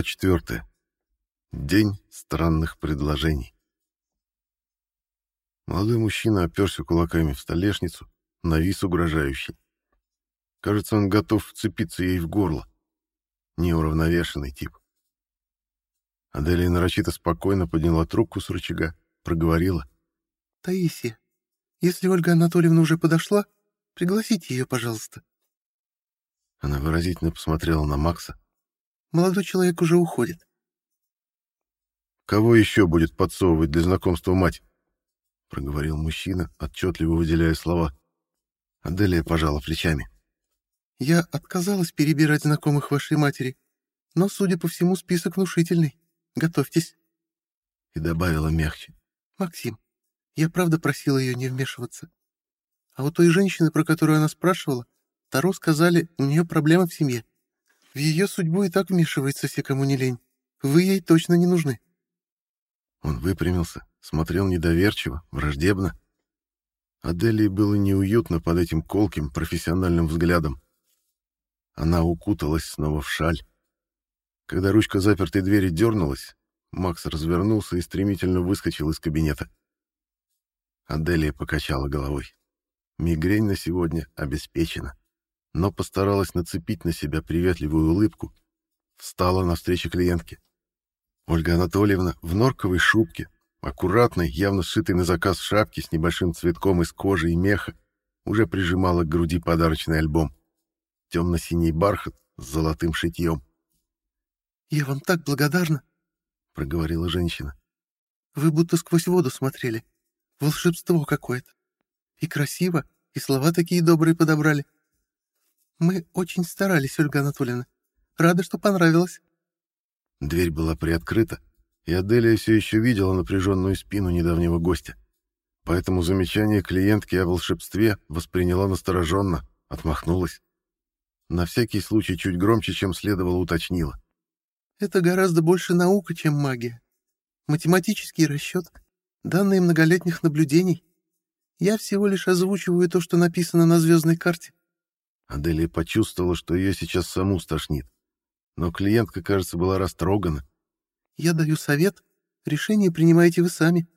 Глава 4. День странных предложений. Молодой мужчина оперся кулаками в столешницу, навис угрожающий. Кажется, он готов вцепиться ей в горло. Неуравновешенный тип. Аделия нарочито спокойно подняла трубку с рычага, проговорила. «Таисия, если Ольга Анатольевна уже подошла, пригласите ее, пожалуйста». Она выразительно посмотрела на Макса. «Молодой человек уже уходит». «Кого еще будет подсовывать для знакомства мать?» — проговорил мужчина, отчетливо выделяя слова. Аделия пожала плечами. «Я отказалась перебирать знакомых вашей матери, но, судя по всему, список внушительный. Готовьтесь». И добавила мягче. «Максим, я правда просила ее не вмешиваться. А у той женщины, про которую она спрашивала, Таро сказали, у нее проблема в семье. В ее судьбу и так вмешивается все, кому не лень. Вы ей точно не нужны». Он выпрямился, смотрел недоверчиво, враждебно. Аделии было неуютно под этим колким, профессиональным взглядом. Она укуталась снова в шаль. Когда ручка запертой двери дернулась, Макс развернулся и стремительно выскочил из кабинета. Аделия покачала головой. Мигрень на сегодня обеспечена, но постаралась нацепить на себя приветливую улыбку, встала навстречу клиентке. Ольга Анатольевна в норковой шубке, аккуратной, явно сшитой на заказ шапке с небольшим цветком из кожи и меха, уже прижимала к груди подарочный альбом. Темно-синий бархат с золотым шитьем. «Я вам так благодарна», — проговорила женщина. «Вы будто сквозь воду смотрели. Волшебство какое-то. И красиво, и слова такие добрые подобрали. Мы очень старались, Ольга Анатольевна. Рада, что понравилось». Дверь была приоткрыта, и Аделия все еще видела напряженную спину недавнего гостя. Поэтому замечание клиентки о волшебстве восприняла настороженно, отмахнулась. На всякий случай чуть громче, чем следовало, уточнила. «Это гораздо больше наука, чем магия. Математический расчет, данные многолетних наблюдений. Я всего лишь озвучиваю то, что написано на звездной карте». Аделия почувствовала, что ее сейчас саму стошнит но клиентка, кажется, была растрогана. «Я даю совет, решение принимаете вы сами».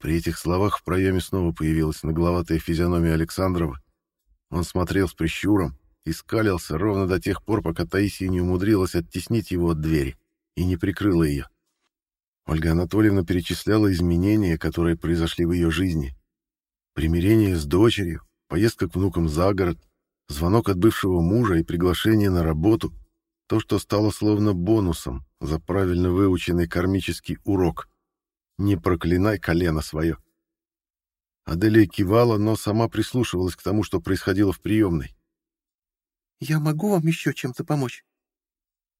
При этих словах в проеме снова появилась нагловатая физиономия Александрова. Он смотрел с прищуром и скалился ровно до тех пор, пока Таисия не умудрилась оттеснить его от двери и не прикрыла ее. Ольга Анатольевна перечисляла изменения, которые произошли в ее жизни. Примирение с дочерью, поездка к внукам за город, звонок от бывшего мужа и приглашение на работу — то, что стало словно бонусом за правильно выученный кармический урок. Не проклинай колено свое. Аделия кивала, но сама прислушивалась к тому, что происходило в приемной. «Я могу вам еще чем-то помочь?»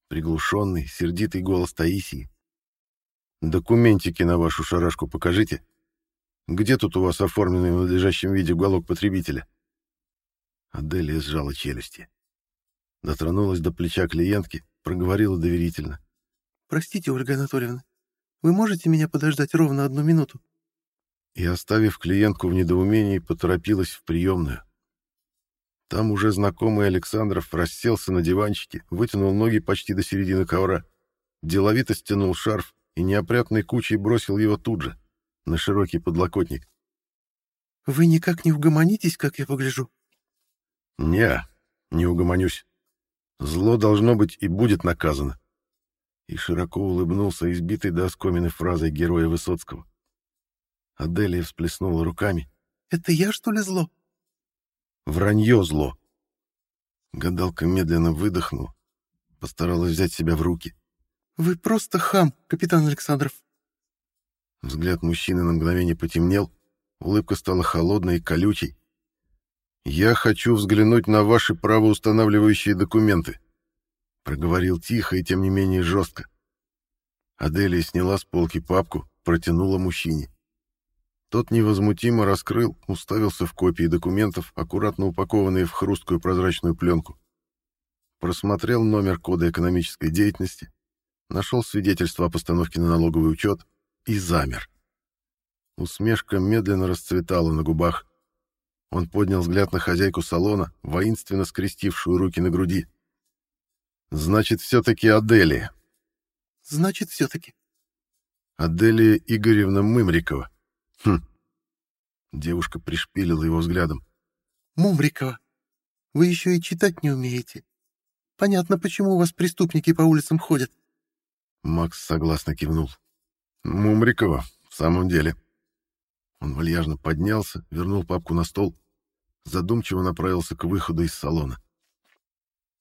Приглушенный, сердитый голос Таисии. «Документики на вашу шарашку покажите. Где тут у вас оформленный в надлежащем виде уголок потребителя?» Аделия сжала челюсти. Дотронулась до плеча клиентки, проговорила доверительно. «Простите, Ольга Анатольевна, вы можете меня подождать ровно одну минуту?» И, оставив клиентку в недоумении, поторопилась в приемную. Там уже знакомый Александров расселся на диванчике, вытянул ноги почти до середины ковра, деловито стянул шарф и неопрятной кучей бросил его тут же, на широкий подлокотник. «Вы никак не угомонитесь, как я погляжу?» «Не, не угомонюсь. Зло должно быть и будет наказано. И широко улыбнулся избитой до оскомины фразой героя Высоцкого. Аделия всплеснула руками. «Это я, что ли, зло?» «Вранье зло». Гадалка медленно выдохнула, постаралась взять себя в руки. «Вы просто хам, капитан Александров». Взгляд мужчины на мгновение потемнел, улыбка стала холодной и колючей. «Я хочу взглянуть на ваши правоустанавливающие документы», — проговорил тихо и тем не менее жестко. Аделия сняла с полки папку, протянула мужчине. Тот невозмутимо раскрыл, уставился в копии документов, аккуратно упакованные в хрусткую прозрачную пленку. Просмотрел номер кода экономической деятельности, нашел свидетельство о постановке на налоговый учет и замер. Усмешка медленно расцветала на губах. Он поднял взгляд на хозяйку салона, воинственно скрестившую руки на груди. Значит, все-таки Аделия. Значит, все-таки. Аделия Игоревна Мымрикова. Хм. Девушка пришпилила его взглядом. Мумрикова, вы еще и читать не умеете. Понятно, почему у вас преступники по улицам ходят. Макс согласно кивнул. Мумрикова, в самом деле. Он вальяжно поднялся, вернул папку на стол, задумчиво направился к выходу из салона.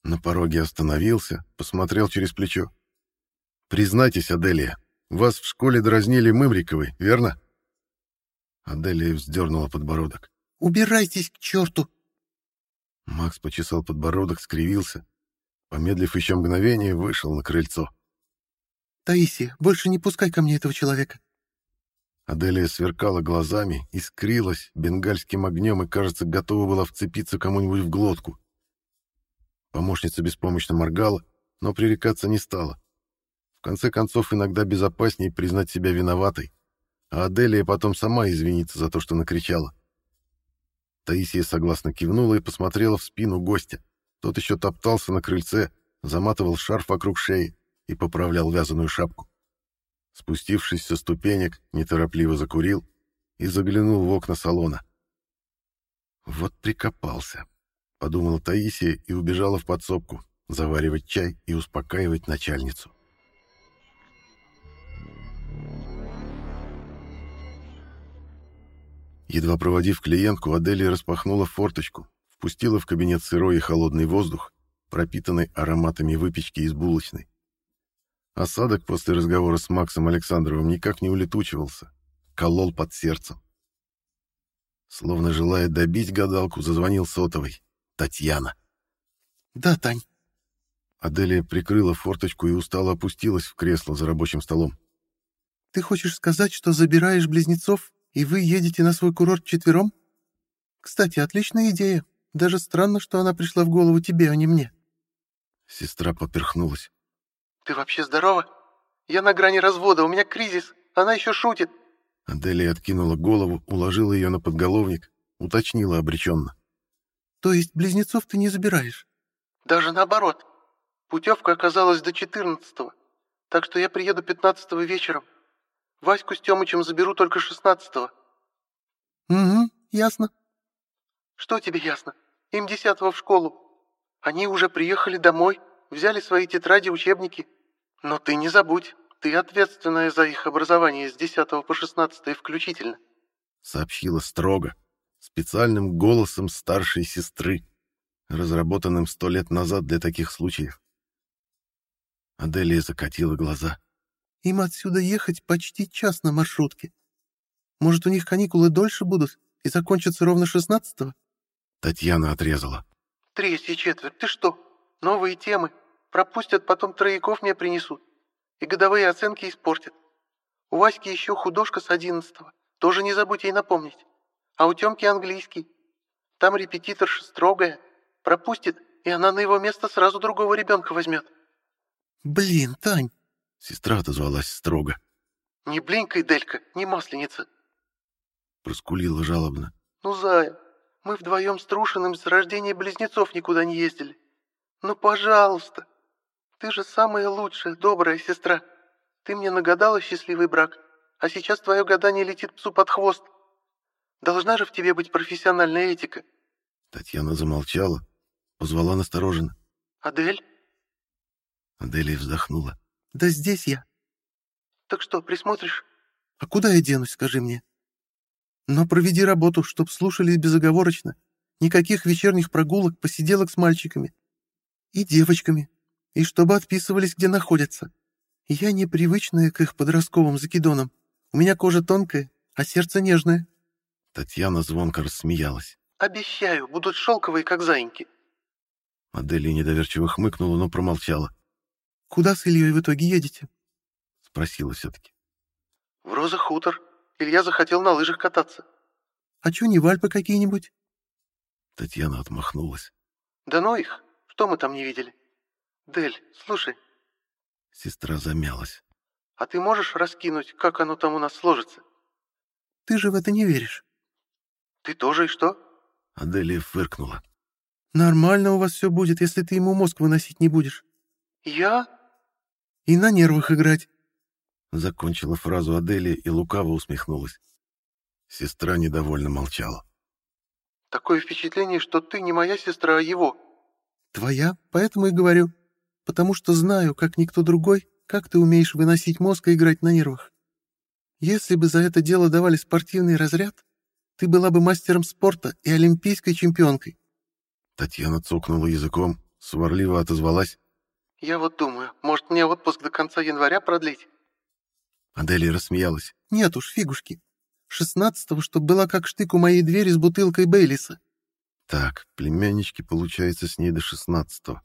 На пороге остановился, посмотрел через плечо. «Признайтесь, Аделия, вас в школе дразнили Мымриковой, верно?» Аделия вздернула подбородок. «Убирайтесь к черту!» Макс почесал подбородок, скривился. Помедлив еще мгновение, вышел на крыльцо. «Таисия, больше не пускай ко мне этого человека!» Аделия сверкала глазами, искрилась бенгальским огнем и, кажется, готова была вцепиться кому-нибудь в глотку. Помощница беспомощно моргала, но пререкаться не стала. В конце концов, иногда безопаснее признать себя виноватой, а Аделия потом сама извинится за то, что накричала. Таисия согласно кивнула и посмотрела в спину гостя. Тот еще топтался на крыльце, заматывал шарф вокруг шеи и поправлял вязаную шапку. Спустившись со ступенек, неторопливо закурил и заглянул в окна салона. «Вот прикопался», — подумала Таисия и убежала в подсобку, заваривать чай и успокаивать начальницу. Едва проводив клиентку, Аделия распахнула форточку, впустила в кабинет сырой и холодный воздух, пропитанный ароматами выпечки из булочной. Осадок после разговора с Максом Александровым никак не улетучивался, колол под сердцем. Словно желая добить гадалку, зазвонил сотовый. Татьяна. «Да, Тань». Аделия прикрыла форточку и устало опустилась в кресло за рабочим столом. «Ты хочешь сказать, что забираешь близнецов, и вы едете на свой курорт четвером? Кстати, отличная идея. Даже странно, что она пришла в голову тебе, а не мне». Сестра поперхнулась. «Ты вообще здорова? Я на грани развода, у меня кризис. Она еще шутит». Аделия откинула голову, уложила ее на подголовник, уточнила обреченно. «То есть близнецов ты не забираешь?» «Даже наоборот. Путевка оказалась до четырнадцатого, так что я приеду пятнадцатого вечером. Ваську с Тёмычем заберу только шестнадцатого». «Угу, ясно». «Что тебе ясно? Им десятого в школу. Они уже приехали домой, взяли свои тетради, учебники. Но ты не забудь, ты ответственная за их образование с 10 по 16 включительно. Сообщила строго, специальным голосом старшей сестры, разработанным сто лет назад для таких случаев. Аделия закатила глаза. Им отсюда ехать почти час на маршрутке. Может, у них каникулы дольше будут и закончатся ровно шестнадцатого? Татьяна отрезала. Третья четверть, ты что? Новые темы. Пропустят, потом трояков мне принесут. И годовые оценки испортят. У Васьки еще художка с одиннадцатого. Тоже не забудь ей напомнить. А у Тёмки английский. Там репетиторша строгая. Пропустит, и она на его место сразу другого ребенка возьмет. Блин, Тань. Сестра отозвалась строго. Не блинкай, Делька, не масленица. Проскулила жалобно. Ну, Зая, мы вдвоем с Трушиным с рождения близнецов никуда не ездили. Ну, пожалуйста. Ты же самая лучшая, добрая сестра. Ты мне нагадала счастливый брак, а сейчас твое гадание летит псу под хвост. Должна же в тебе быть профессиональная этика. Татьяна замолчала, позвала настороженно. «Адель?» Аделия вздохнула. «Да здесь я». «Так что, присмотришь?» «А куда я денусь, скажи мне?» «Но проведи работу, чтоб слушали безоговорочно. Никаких вечерних прогулок, посиделок с мальчиками. И девочками и чтобы отписывались, где находятся. Я непривычная к их подростковым закидонам. У меня кожа тонкая, а сердце нежное». Татьяна звонко рассмеялась. «Обещаю, будут шелковые, как заиньки». Аделия недоверчиво хмыкнула, но промолчала. «Куда с Ильей в итоге едете?» Спросила все-таки. «В Роза хутор. Илья захотел на лыжах кататься». «А чё, не в Альпы какие-нибудь?» Татьяна отмахнулась. «Да ну их, что мы там не видели?» «Дель, слушай». Сестра замялась. «А ты можешь раскинуть, как оно там у нас сложится?» «Ты же в это не веришь». «Ты тоже и что?» Аделия фыркнула. «Нормально у вас все будет, если ты ему мозг выносить не будешь. «Я? И на нервах играть», — закончила фразу Аделия и лукаво усмехнулась. Сестра недовольно молчала. «Такое впечатление, что ты не моя сестра, а его». «Твоя, поэтому и говорю. Потому что знаю, как никто другой, как ты умеешь выносить мозг и играть на нервах. Если бы за это дело давали спортивный разряд, ты была бы мастером спорта и олимпийской чемпионкой. Татьяна цокнула языком, сварливо отозвалась. «Я вот думаю, может, мне отпуск до конца января продлить?» Аделия рассмеялась. «Нет уж, фигушки. Шестнадцатого, чтоб была как штык у моей двери с бутылкой Бейлиса». «Так, племяннички, получается, с ней до шестнадцатого.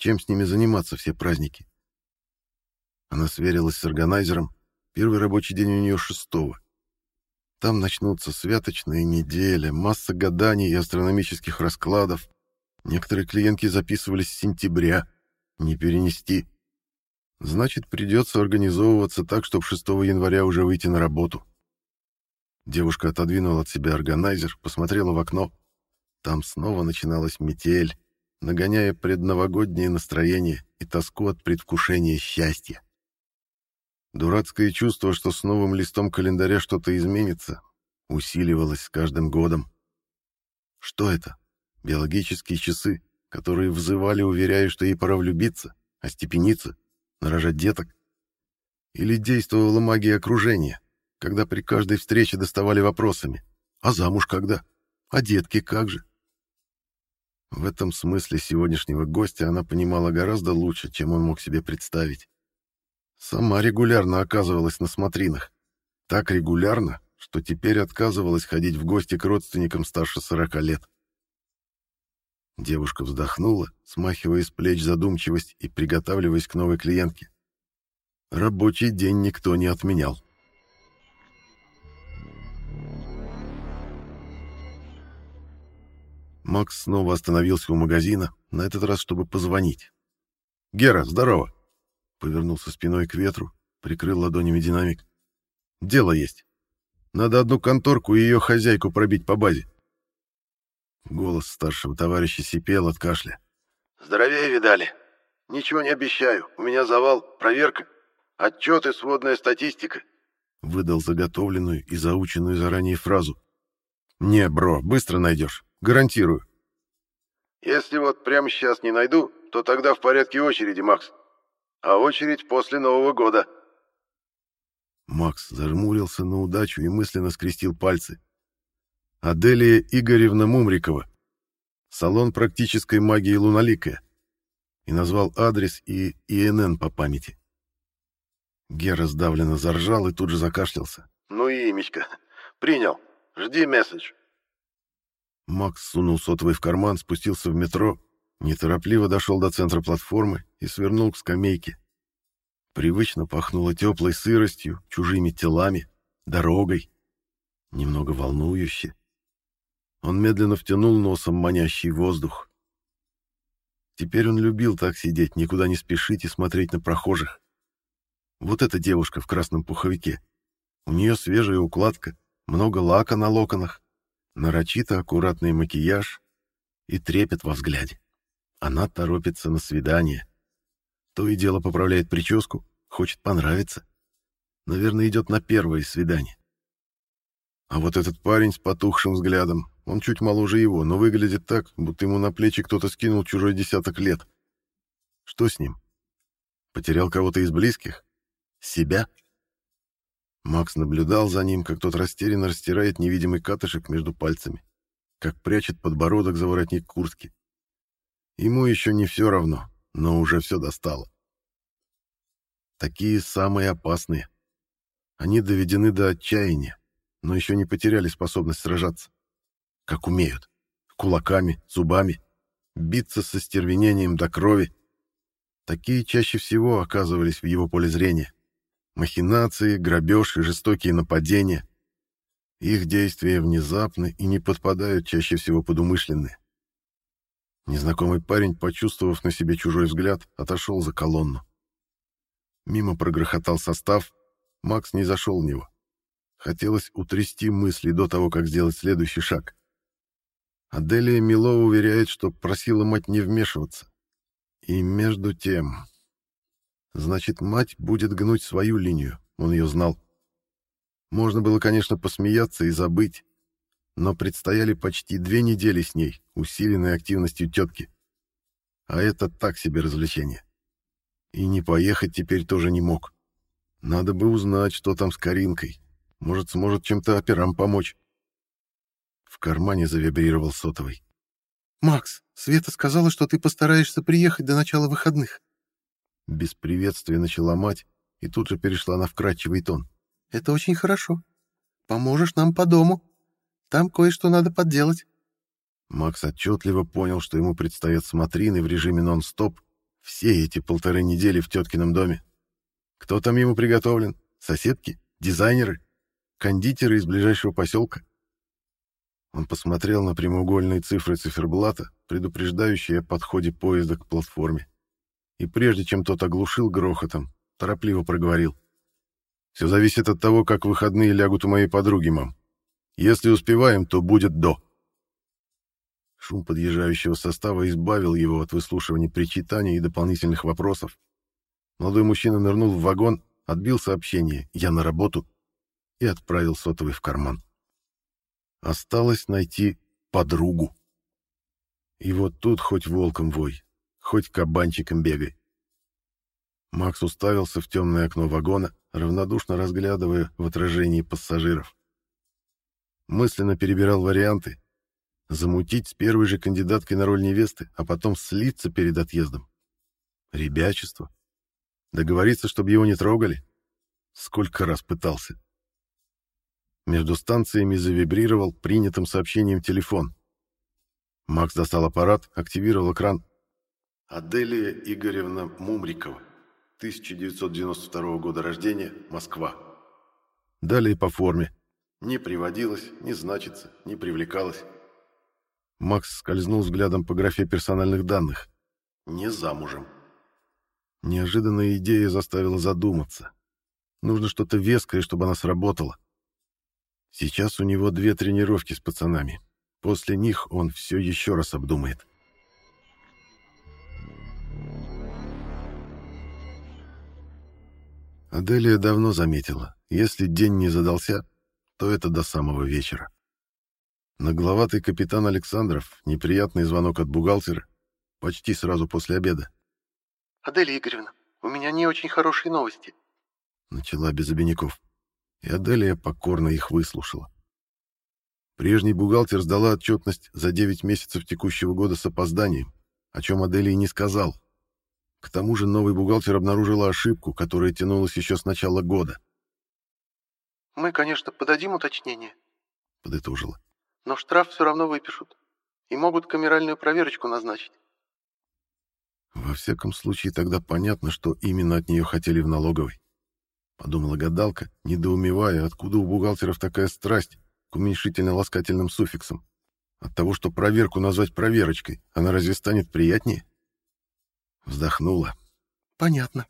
Чем с ними заниматься все праздники?» Она сверилась с органайзером. Первый рабочий день у нее шестого. Там начнутся святочные недели, масса гаданий и астрономических раскладов. Некоторые клиентки записывались с сентября. Не перенести. Значит, придется организовываться так, чтобы 6 января уже выйти на работу. Девушка отодвинула от себя органайзер, посмотрела в окно. Там снова начиналась метель, нагоняя предновогоднее настроение и тоску от предвкушения счастья. Дурацкое чувство, что с новым листом календаря что-то изменится, усиливалось с каждым годом. Что это? Биологические часы, которые взывали, уверяя, что ей пора влюбиться, остепениться, нарожать деток? Или действовала магия окружения, когда при каждой встрече доставали вопросами «А замуж когда? А детки как же?» В этом смысле сегодняшнего гостя она понимала гораздо лучше, чем он мог себе представить. Сама регулярно оказывалась на смотринах. Так регулярно, что теперь отказывалась ходить в гости к родственникам старше сорока лет. Девушка вздохнула, смахивая с плеч задумчивость и приготавливаясь к новой клиентке. Рабочий день никто не отменял. Макс снова остановился у магазина, на этот раз, чтобы позвонить. «Гера, здорово!» Повернулся спиной к ветру, прикрыл ладонями динамик. «Дело есть. Надо одну конторку и ее хозяйку пробить по базе». Голос старшего товарища сипел от кашля. «Здоровее видали. Ничего не обещаю. У меня завал, проверка, отчеты, сводная статистика». Выдал заготовленную и заученную заранее фразу. «Не, бро, быстро найдешь. Гарантирую». «Если вот прямо сейчас не найду, то тогда в порядке очереди, Макс а очередь после Нового года». Макс зажмурился на удачу и мысленно скрестил пальцы. Аделия Игоревна Мумрикова. Салон практической магии Луналикая. И назвал адрес и ИНН по памяти. Гера сдавленно заржал и тут же закашлялся. «Ну и имечко. Принял. Жди месседж». Макс сунул сотовый в карман, спустился в метро Неторопливо дошел до центра платформы и свернул к скамейке. Привычно пахнуло теплой сыростью, чужими телами, дорогой. Немного волнующе. Он медленно втянул носом манящий воздух. Теперь он любил так сидеть, никуда не спешить и смотреть на прохожих. Вот эта девушка в красном пуховике. У нее свежая укладка, много лака на локонах, нарочито аккуратный макияж и трепет во взгляде. Она торопится на свидание. То и дело поправляет прическу, хочет понравиться. Наверное, идет на первое свидание. А вот этот парень с потухшим взглядом, он чуть моложе его, но выглядит так, будто ему на плечи кто-то скинул чужой десяток лет. Что с ним? Потерял кого-то из близких? Себя? Макс наблюдал за ним, как тот растерянно растирает невидимый катышек между пальцами, как прячет подбородок за воротник куртки. Ему еще не все равно, но уже все достало. Такие самые опасные. Они доведены до отчаяния, но еще не потеряли способность сражаться. Как умеют. Кулаками, зубами. Биться со стервенением до крови. Такие чаще всего оказывались в его поле зрения. Махинации, грабеж и жестокие нападения. Их действия внезапны и не подпадают чаще всего под умышленные. Незнакомый парень, почувствовав на себе чужой взгляд, отошел за колонну. Мимо прогрохотал состав, Макс не зашел в него. Хотелось утрясти мысли до того, как сделать следующий шаг. Аделия Мило уверяет, что просила мать не вмешиваться. И между тем... Значит, мать будет гнуть свою линию, он ее знал. Можно было, конечно, посмеяться и забыть, но предстояли почти две недели с ней, усиленной активностью тетки. А это так себе развлечение. И не поехать теперь тоже не мог. Надо бы узнать, что там с Каринкой. Может, сможет чем-то операм помочь. В кармане завибрировал сотовый. «Макс, Света сказала, что ты постараешься приехать до начала выходных». Без приветствия начала мать и тут же перешла на вкрадчивый тон. «Это очень хорошо. Поможешь нам по дому. Там кое-что надо подделать». Макс отчетливо понял, что ему предстоят смотрины в режиме нон-стоп все эти полторы недели в теткином доме. Кто там ему приготовлен? Соседки? Дизайнеры? Кондитеры из ближайшего поселка? Он посмотрел на прямоугольные цифры циферблата, предупреждающие о подходе поезда к платформе. И прежде чем тот оглушил грохотом, торопливо проговорил. «Все зависит от того, как выходные лягут у моей подруги, мам. Если успеваем, то будет до». Шум подъезжающего состава избавил его от выслушивания причитаний и дополнительных вопросов. Молодой мужчина нырнул в вагон, отбил сообщение «Я на работу» и отправил сотовый в карман. Осталось найти подругу. И вот тут хоть волком вой, хоть кабанчиком бегай. Макс уставился в темное окно вагона, равнодушно разглядывая в отражении пассажиров. Мысленно перебирал варианты. Замутить с первой же кандидаткой на роль невесты, а потом слиться перед отъездом. Ребячество. Договориться, чтобы его не трогали? Сколько раз пытался. Между станциями завибрировал принятым сообщением телефон. Макс достал аппарат, активировал экран. Аделия Игоревна Мумрикова, 1992 года рождения, Москва. Далее по форме. Не приводилась, не значится, не привлекалась. Макс скользнул взглядом по графе персональных данных. Не замужем. Неожиданная идея заставила задуматься. Нужно что-то веское, чтобы она сработала. Сейчас у него две тренировки с пацанами. После них он все еще раз обдумает. Аделия давно заметила, если день не задался, то это до самого вечера. Нагловатый капитан Александров, неприятный звонок от бухгалтера, почти сразу после обеда. «Аделия Игоревна, у меня не очень хорошие новости», — начала без обиняков и Аделия покорно их выслушала. Прежний бухгалтер сдала отчетность за 9 месяцев текущего года с опозданием, о чем Аделии не сказал. К тому же новый бухгалтер обнаружила ошибку, которая тянулась еще с начала года. «Мы, конечно, подадим уточнение», — подытожила. «но штраф все равно выпишут и могут камеральную проверочку назначить». Во всяком случае, тогда понятно, что именно от нее хотели в налоговой подумала гадалка, недоумевая, откуда у бухгалтеров такая страсть к уменьшительно-ласкательным суффиксам. От того, что проверку назвать проверочкой, она разве станет приятнее? Вздохнула. Понятно.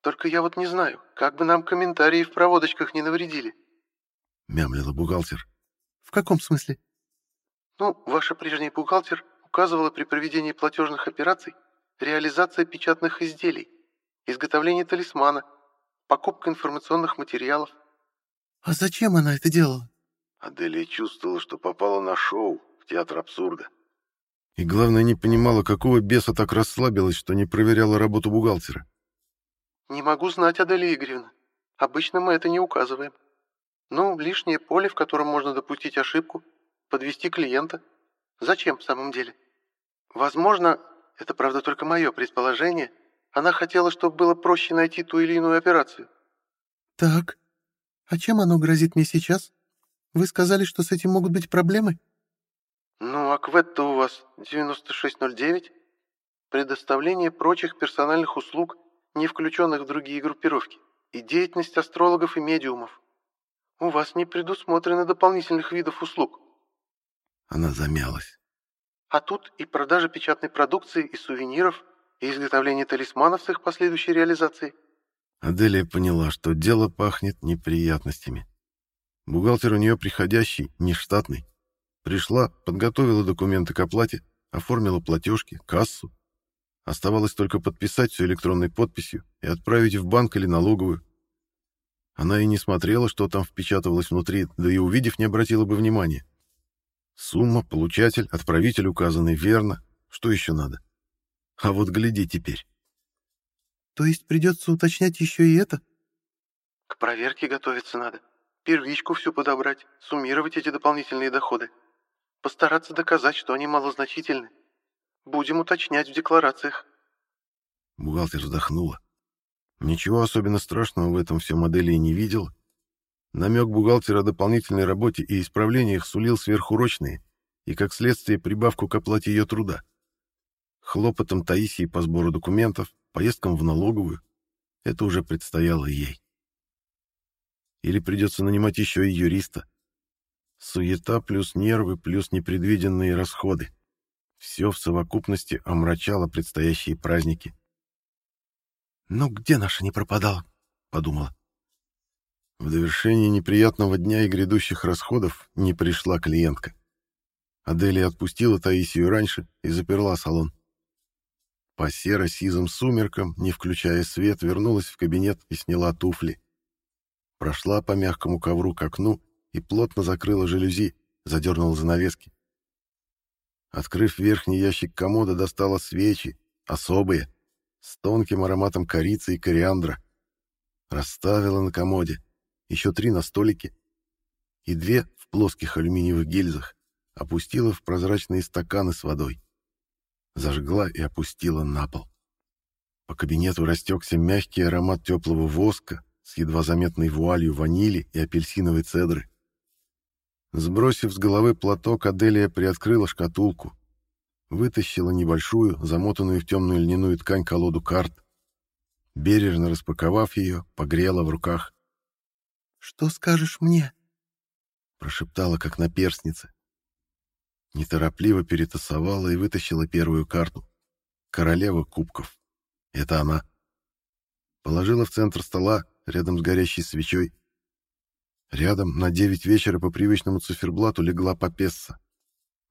Только я вот не знаю, как бы нам комментарии в проводочках не навредили. Мямлила бухгалтер. В каком смысле? Ну, ваша прежняя бухгалтер указывала при проведении платежных операций реализация печатных изделий, изготовление талисмана, покупка информационных материалов. А зачем она это делала? Аделия чувствовала, что попала на шоу в театр абсурда. И главное, не понимала, какого беса так расслабилась, что не проверяла работу бухгалтера. Не могу знать, Аделия Игоревна. Обычно мы это не указываем. Ну, лишнее поле, в котором можно допустить ошибку, подвести клиента. Зачем в самом деле? Возможно, это правда только мое предположение, она хотела, чтобы было проще найти ту или иную операцию. Так, а чем оно грозит мне сейчас? Вы сказали, что с этим могут быть проблемы? Ну, а квет-то у вас 9609. Предоставление прочих персональных услуг, не включенных в другие группировки, и деятельность астрологов и медиумов. У вас не предусмотрено дополнительных видов услуг. Она замялась. А тут и продажа печатной продукции и сувениров – и изготовление талисманов с их последующей реализацией. Аделия поняла, что дело пахнет неприятностями. Бухгалтер у нее приходящий, нештатный. Пришла, подготовила документы к оплате, оформила платежки, кассу. Оставалось только подписать все электронной подписью и отправить в банк или налоговую. Она и не смотрела, что там впечатывалось внутри, да и увидев, не обратила бы внимания. Сумма, получатель, отправитель указаны верно. Что еще надо? А вот гляди теперь. То есть придется уточнять еще и это? К проверке готовиться надо. Первичку всю подобрать, суммировать эти дополнительные доходы. Постараться доказать, что они малозначительны. Будем уточнять в декларациях. Бухгалтер вздохнула. Ничего особенно страшного в этом все модели и не видел. Намек бухгалтера о дополнительной работе и исправлениях сулил сверхурочные и, как следствие, прибавку к оплате ее труда. Хлопотом Таисии по сбору документов, поездкам в налоговую — это уже предстояло ей. Или придется нанимать еще и юриста. Суета плюс нервы плюс непредвиденные расходы. Все в совокупности омрачало предстоящие праздники. «Ну где наша не пропадала?» — подумала. В довершении неприятного дня и грядущих расходов не пришла клиентка. Аделия отпустила Таисию раньше и заперла салон. По серо-сизым сумеркам, не включая свет, вернулась в кабинет и сняла туфли. Прошла по мягкому ковру к окну и плотно закрыла жалюзи, задернула занавески. Открыв верхний ящик комода, достала свечи, особые, с тонким ароматом корицы и кориандра. Расставила на комоде, еще три на столике и две в плоских алюминиевых гильзах опустила в прозрачные стаканы с водой. Зажгла и опустила на пол. По кабинету растекся мягкий аромат теплого воска с едва заметной вуалью ванили и апельсиновой цедры. Сбросив с головы платок, Аделия приоткрыла шкатулку. Вытащила небольшую, замотанную в темную льняную ткань колоду карт. Бережно распаковав ее, погрела в руках. «Что скажешь мне?» Прошептала, как на перстнице. Неторопливо перетасовала и вытащила первую карту. Королева кубков. Это она. Положила в центр стола, рядом с горящей свечой, Рядом на девять вечера по привычному циферблату легла Папесса.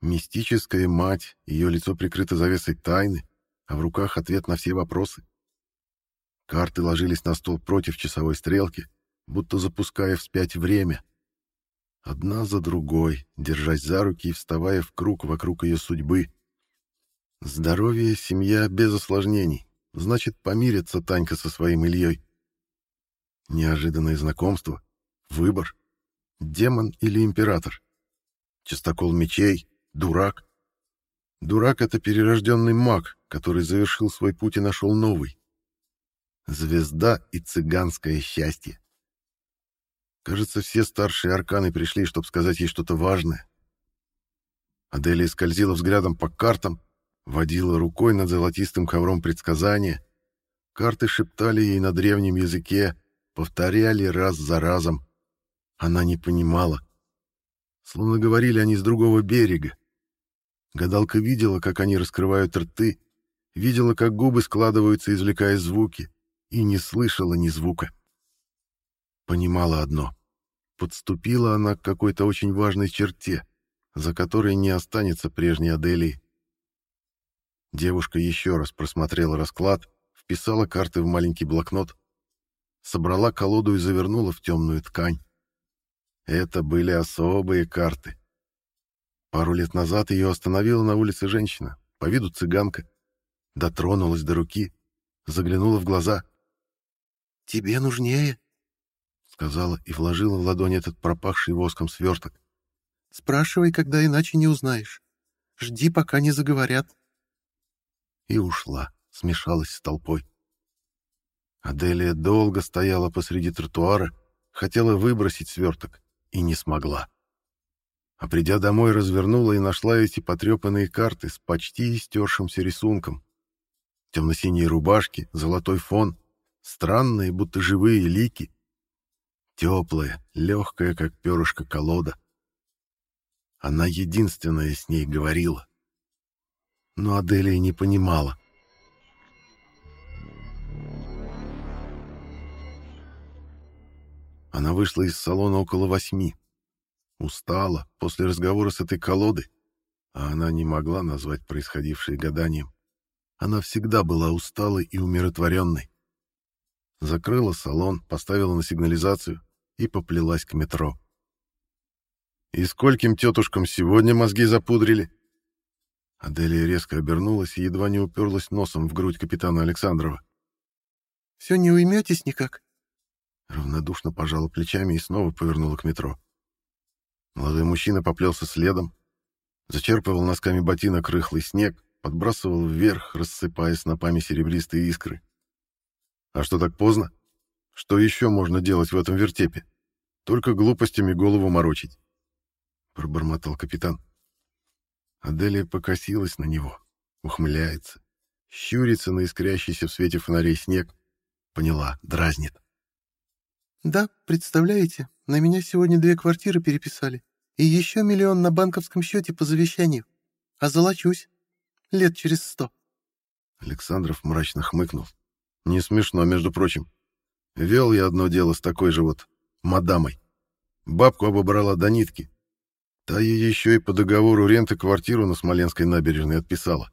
Мистическая мать, ее лицо прикрыто завесой тайны, а в руках ответ на все вопросы. Карты ложились на стол против часовой стрелки, будто запуская вспять время. Одна за другой, держась за руки и вставая в круг вокруг ее судьбы. Здоровье, семья без осложнений. Значит, помирится Танька со своим Ильей. Неожиданное знакомство, Выбор. Демон или император? Чистокол мечей? Дурак? Дурак — это перерожденный маг, который завершил свой путь и нашел новый. Звезда и цыганское счастье. Кажется, все старшие арканы пришли, чтобы сказать ей что-то важное. Аделия скользила взглядом по картам, водила рукой над золотистым ковром предсказания. Карты шептали ей на древнем языке, повторяли раз за разом. Она не понимала. Словно говорили они с другого берега. Гадалка видела, как они раскрывают рты, видела, как губы складываются, извлекая звуки, и не слышала ни звука. Понимала одно. Подступила она к какой-то очень важной черте, за которой не останется прежней Аделии. Девушка еще раз просмотрела расклад, вписала карты в маленький блокнот, собрала колоду и завернула в темную ткань. Это были особые карты. Пару лет назад ее остановила на улице женщина, по виду цыганка. Дотронулась до руки, заглянула в глаза. «Тебе нужнее», — сказала и вложила в ладонь этот пропахший воском сверток. «Спрашивай, когда иначе не узнаешь. Жди, пока не заговорят». И ушла, смешалась с толпой. Аделия долго стояла посреди тротуара, хотела выбросить сверток и не смогла. А придя домой, развернула и нашла эти потрепанные карты с почти истершимся рисунком. Темно-синие рубашки, золотой фон, странные, будто живые лики. Теплая, легкая, как перышко колода. Она единственная с ней говорила. Но Аделия не понимала. Она вышла из салона около восьми. Устала после разговора с этой колодой, а она не могла назвать происходившее гаданием. Она всегда была усталой и умиротворенной. Закрыла салон, поставила на сигнализацию и поплелась к метро. «И скольким тетушкам сегодня мозги запудрили?» Аделия резко обернулась и едва не уперлась носом в грудь капитана Александрова. «Все не уйметесь никак?» Равнодушно пожала плечами и снова повернула к метро. Молодой мужчина поплелся следом, зачерпывал носками ботинок рыхлый снег, подбрасывал вверх, рассыпая снопами серебристые искры. «А что так поздно? Что еще можно делать в этом вертепе? Только глупостями голову морочить», — пробормотал капитан. Аделия покосилась на него, ухмыляется, щурится на искрящийся в свете фонарей снег. Поняла, дразнит. «Да, представляете, на меня сегодня две квартиры переписали. И еще миллион на банковском счете по завещанию. А золочусь. Лет через сто». Александров мрачно хмыкнул. «Не смешно, между прочим. Вел я одно дело с такой же вот мадамой. Бабку обобрала до нитки, Та ей еще и по договору ренты квартиру на Смоленской набережной отписала.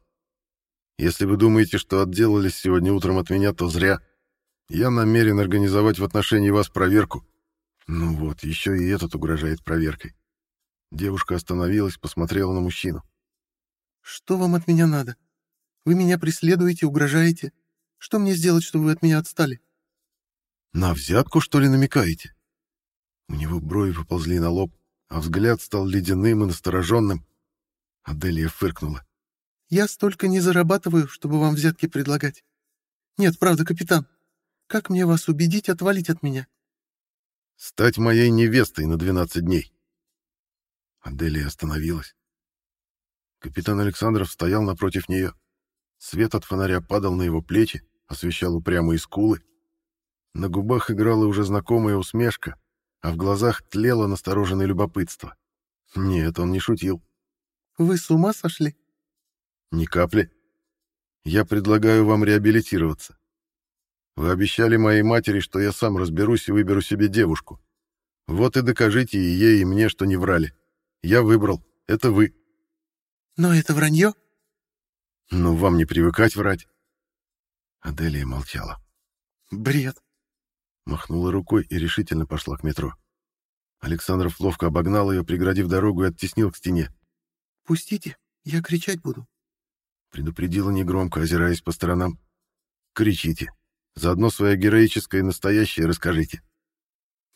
Если вы думаете, что отделались сегодня утром от меня, то зря. Я намерен организовать в отношении вас проверку. Ну вот, еще и этот угрожает проверкой. Девушка остановилась, посмотрела на мужчину. «Что вам от меня надо? Вы меня преследуете, угрожаете. Что мне сделать, чтобы вы от меня отстали?» «На взятку, что ли, намекаете?» У него брови поползли на лоб а взгляд стал ледяным и настороженным. Аделия фыркнула. «Я столько не зарабатываю, чтобы вам взятки предлагать. Нет, правда, капитан. Как мне вас убедить отвалить от меня?» «Стать моей невестой на 12 дней». Аделия остановилась. Капитан Александров стоял напротив нее. Свет от фонаря падал на его плечи, освещал упрямые скулы. На губах играла уже знакомая усмешка, а в глазах тлело настороженное любопытство. Нет, он не шутил. «Вы с ума сошли?» «Ни капли. Я предлагаю вам реабилитироваться. Вы обещали моей матери, что я сам разберусь и выберу себе девушку. Вот и докажите и ей, и мне, что не врали. Я выбрал. Это вы». «Но это вранье?» «Ну, вам не привыкать врать». Аделия молчала. «Бред. Махнула рукой и решительно пошла к метро. Александров ловко обогнал ее, преградив дорогу и оттеснил к стене. «Пустите, я кричать буду», — предупредила негромко, озираясь по сторонам. «Кричите. Заодно свое героическое и настоящее расскажите».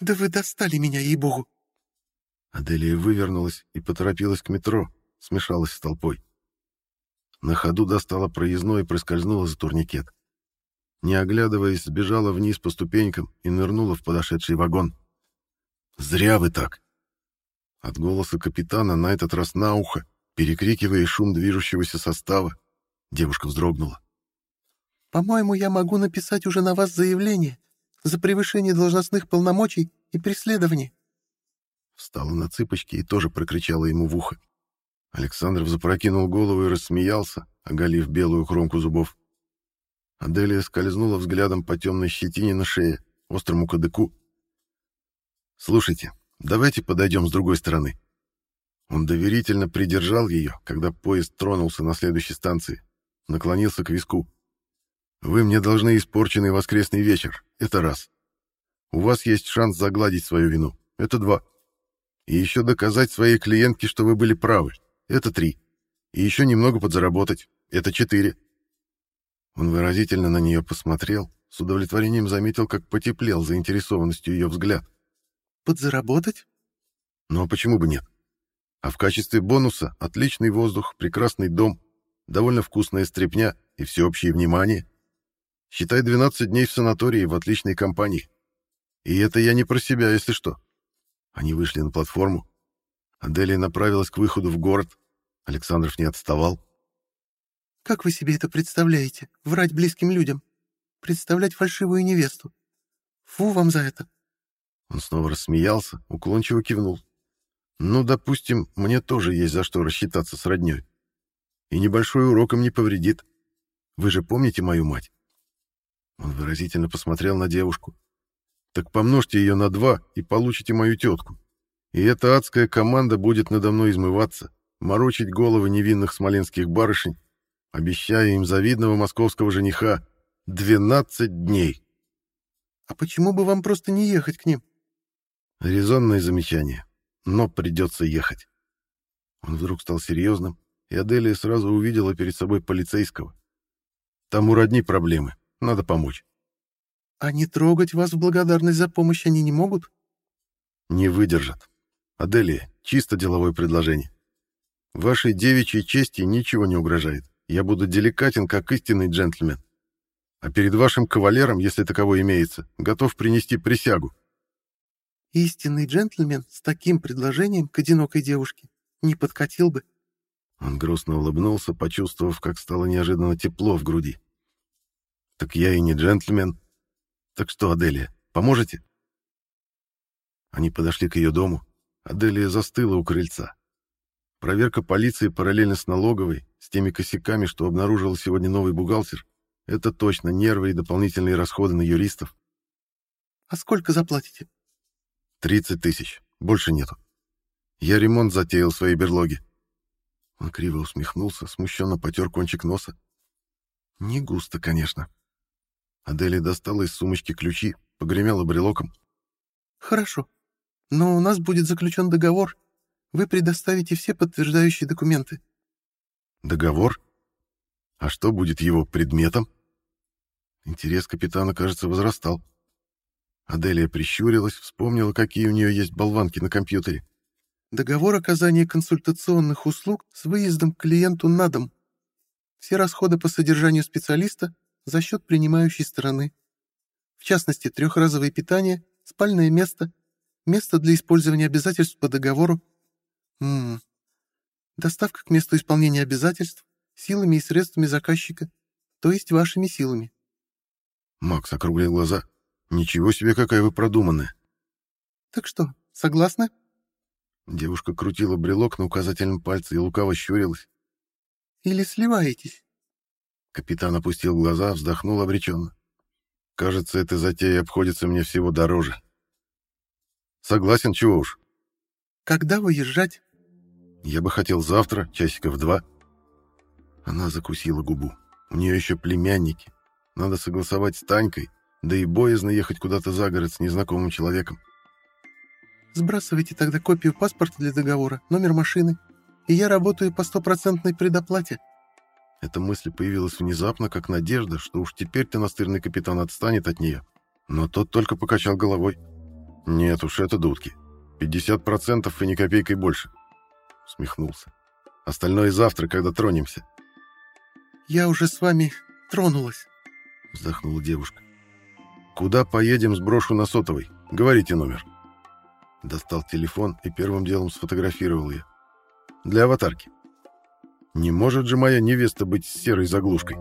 «Да вы достали меня, ей-богу!» Аделия вывернулась и поторопилась к метро, смешалась с толпой. На ходу достала проездной и проскользнула за турникет не оглядываясь, сбежала вниз по ступенькам и нырнула в подошедший вагон. «Зря вы так!» От голоса капитана на этот раз на ухо, перекрикивая шум движущегося состава, девушка вздрогнула. «По-моему, я могу написать уже на вас заявление за превышение должностных полномочий и преследование». Встала на цыпочки и тоже прокричала ему в ухо. Александров запрокинул голову и рассмеялся, оголив белую кромку зубов. Аделия скользнула взглядом по темной щетине на шее, острому кадыку. «Слушайте, давайте подойдем с другой стороны». Он доверительно придержал ее, когда поезд тронулся на следующей станции, наклонился к виску. «Вы мне должны испорченный воскресный вечер, это раз. У вас есть шанс загладить свою вину, это два. И еще доказать своей клиентке, что вы были правы, это три. И еще немного подзаработать, это четыре. Он выразительно на нее посмотрел, с удовлетворением заметил, как потеплел заинтересованностью ее взгляд. «Подзаработать?» «Ну а почему бы нет? А в качестве бонуса отличный воздух, прекрасный дом, довольно вкусная стряпня и всеобщее внимание. Считай 12 дней в санатории в отличной компании. И это я не про себя, если что». Они вышли на платформу. Аделия направилась к выходу в город. Александров не отставал. Как вы себе это представляете? Врать близким людям? Представлять фальшивую невесту? Фу вам за это!» Он снова рассмеялся, уклончиво кивнул. «Ну, допустим, мне тоже есть за что рассчитаться с роднёй. И небольшой урок им не повредит. Вы же помните мою мать?» Он выразительно посмотрел на девушку. «Так помножьте ее на два и получите мою тетку. И эта адская команда будет надо мной измываться, морочить головы невинных смоленских барышень обещая им завидного московского жениха 12 дней. А почему бы вам просто не ехать к ним? Резонное замечание, но придется ехать. Он вдруг стал серьезным, и Аделия сразу увидела перед собой полицейского. Там у родни проблемы, надо помочь. А не трогать вас в благодарность за помощь они не могут? Не выдержат. Аделия, чисто деловое предложение. Вашей девичьей чести ничего не угрожает. Я буду деликатен, как истинный джентльмен. А перед вашим кавалером, если таковой имеется, готов принести присягу. Истинный джентльмен с таким предложением к одинокой девушке не подкатил бы. Он грустно улыбнулся, почувствовав, как стало неожиданно тепло в груди. Так я и не джентльмен. Так что, Аделия, поможете? Они подошли к ее дому. Аделия застыла у крыльца. Проверка полиции параллельно с налоговой, с теми косяками, что обнаружил сегодня новый бухгалтер, это точно нервы и дополнительные расходы на юристов. А сколько заплатите? 30 тысяч. Больше нету. Я ремонт затеял в своей берлоге. Он криво усмехнулся, смущенно потер кончик носа. Не густо, конечно. Аделия достала из сумочки ключи, погремела брелоком. Хорошо. Но у нас будет заключен договор. Вы предоставите все подтверждающие документы. Договор? А что будет его предметом? Интерес капитана, кажется, возрастал. Аделия прищурилась, вспомнила, какие у нее есть болванки на компьютере. Договор оказания консультационных услуг с выездом к клиенту на дом. Все расходы по содержанию специалиста за счет принимающей стороны. В частности, трехразовое питание, спальное место, место для использования обязательств по договору. М -м. Доставка к месту исполнения обязательств силами и средствами заказчика, то есть вашими силами. Макс округлил глаза. Ничего себе, какая вы продуманная. Так что, согласны? Девушка крутила брелок на указательном пальце и лукаво щурилась. Или сливаетесь? Капитан опустил глаза, вздохнул обреченно. Кажется, эта затея обходится мне всего дороже. Согласен, чего уж. Когда выезжать? Я бы хотел завтра, часиков два. Она закусила губу. У нее еще племянники. Надо согласовать с Танькой, да и боязно ехать куда-то за город с незнакомым человеком. Сбрасывайте тогда копию паспорта для договора, номер машины, и я работаю по стопроцентной предоплате. Эта мысль появилась внезапно, как надежда, что уж теперь-то настырный капитан отстанет от нее. Но тот только покачал головой. «Нет уж, это дудки. 50% и ни копейкой больше». Смехнулся. «Остальное завтра, когда тронемся». «Я уже с вами тронулась», — вздохнула девушка. «Куда поедем, сброшу на сотовой. Говорите номер». Достал телефон и первым делом сфотографировал ее. Для аватарки. Не может же моя невеста быть серой заглушкой.